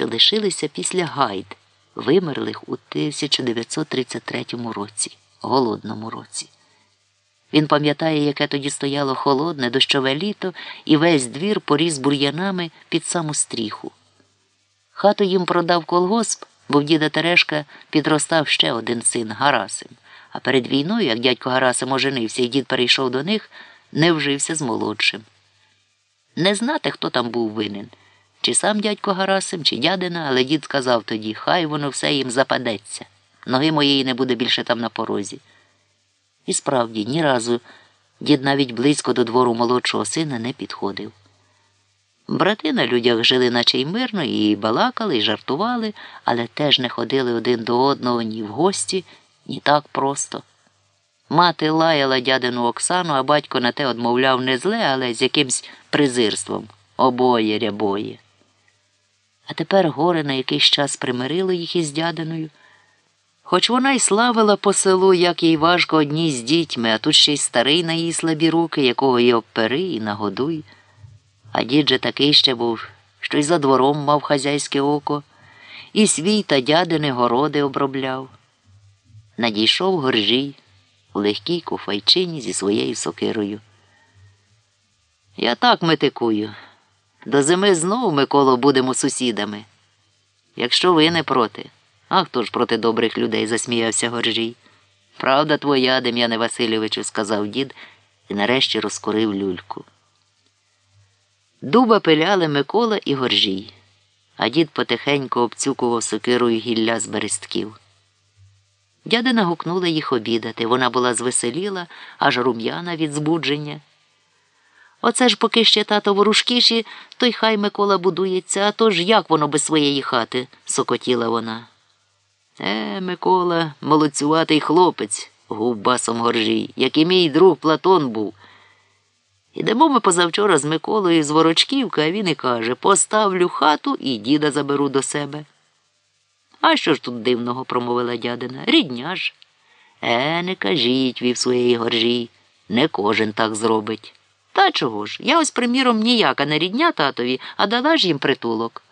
що лишилися після гайд, вимерлих у 1933 році, голодному році. Він пам'ятає, яке тоді стояло холодне, дощове літо, і весь двір поріс бур'янами під саму стріху. Хату їм продав колгосп, бо в діда Терешка підростав ще один син Гарасим. А перед війною, як дядько Гарасим оженився і дід перейшов до них, не вжився з молодшим. Не знати, хто там був винен, чи сам дядько Гарасим, чи дядина, але дід сказав тоді, хай воно все їм западеться. Ноги моєї не буде більше там на порозі. І справді, ні разу дід навіть близько до двору молодшого сина не підходив. Брати на людях жили, наче й мирно, і балакали, і жартували, але теж не ходили один до одного ні в гості, ні так просто. Мати лаяла дядину Оксану, а батько на те одмовляв не зле, але з якимсь презирством обоє рябоє. А тепер горе на якийсь час примирило їх із дядиною. Хоч вона й славила по селу, як їй важко одній з дітьми, а тут ще й старий на її слабі руки, якого й обпери, і нагодуй. А дід же такий ще був, що й за двором мав хазяйське око, і свій та дядини городи обробляв. Надійшов горжій у легкій куфайчині зі своєю сокирою. Я так метикую. До зими знову, Миколо, будемо сусідами. Якщо ви не проти. А хто ж проти добрих людей? засміявся Горжій. Правда твоя, Дем'яне Васильовичу, сказав дід і нарешті розкурив люльку. Дуба пиляли Микола і Горжій, а дід потихеньку обцюкував сокирою гілля з берестків. Дядина гукнула їх обідати. Вона була звеселіла, аж рум'яна від збудження. Оце ж поки ще тато ворушкіші, то й хай Микола будується, а то ж як воно без своєї хати, сокотіла вона. Е, Микола, молодцюватий хлопець, гув басом як і мій друг Платон був. Ідемо ми позавчора з Миколою з Ворочківки, а він і каже поставлю хату і діда заберу до себе. А що ж тут дивного? промовила дядина. Рідня ж. Е, не кажіть, вів своєї горжій. Не кожен так зробить. Та чого ж? Я ось, приміром, ніяка не рідня татові, а дала ж їм притулок.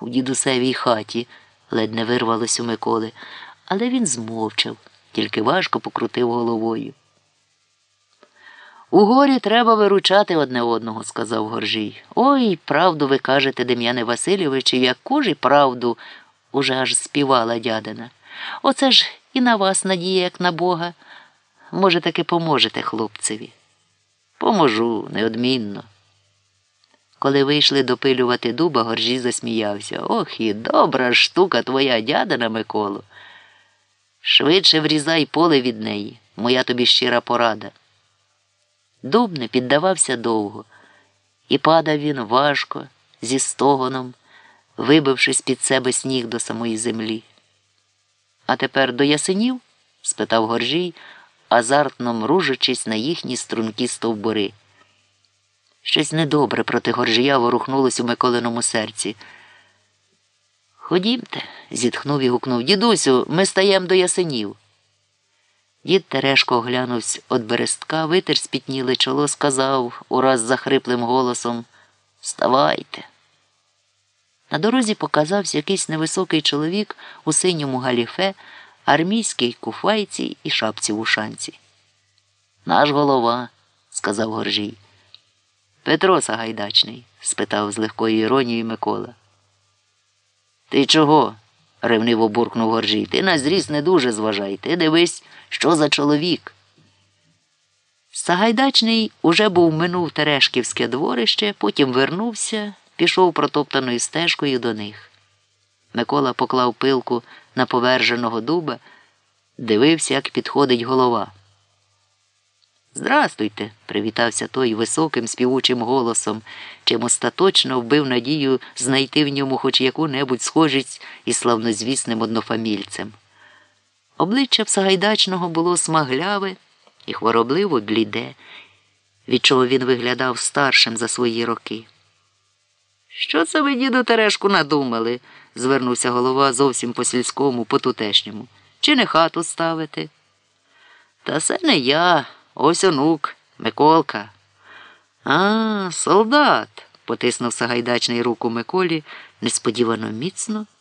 У дідусевій хаті ледь не вирвалось у Миколи, але він змовчав, тільки важко покрутив головою. У горі треба виручати одне одного, сказав Горжій. Ой, правду ви кажете, Дем'яне Васильовичу, яку ж і правду уже аж співала дядина. Оце ж і на вас надія, як на Бога. Може, таки поможете хлопцеві. Поможу, неодмінно. Коли вийшли допилювати дуба, Горжій засміявся. Ох, і добра штука твоя дядина, Миколо. Швидше врізай поле від неї, моя тобі щира порада. Дуб не піддавався довго, і падав він важко, зі стогоном, вибившись під себе сніг до самої землі. А тепер до ясенів? спитав Горжій, азартно мружачись на їхні стрункі стовбури. Щось недобре проти Горжія ворухнулось у Миколиному серці. Ходімте, зітхнув і гукнув. Дідусю, ми стаємо до ясенів. Дід Терешко оглянувся від берестка, витер спітніле чоло, сказав ураз захриплим голосом Вставайте. На дорозі показався якийсь невисокий чоловік у синьому галіфе, армійській куфайці і шапці в ушанці. Наш голова, сказав Горжій. Петро Сагайдачний? спитав з легкою іронією Микола. Ти чого? ревниво буркнув Горжій. Ти на зріст не дуже зважай. Ти дивись, що за чоловік. Сагайдачний уже був минув Терешківське дворище, потім вернувся, пішов протоптаною стежкою до них. Микола поклав пилку на поверженого дуба, дивився, як підходить голова. Здрастуйте, привітався той високим співучим голосом, чим остаточно вбив надію знайти в ньому хоч яку-небудь схожість із славнозвісним однофамільцем. Обличчя Сагайдачного було смагляве і хворобливо бліде, від чого він виглядав старшим за свої роки. Що це ви, діду Терешку, надумали? звернувся голова зовсім по сільському, по тутешньому. Чи не хату ставити? Та це не я. Ось онук, Миколка. А, солдат, потиснув Сагайдачний руку Миколі, несподівано міцно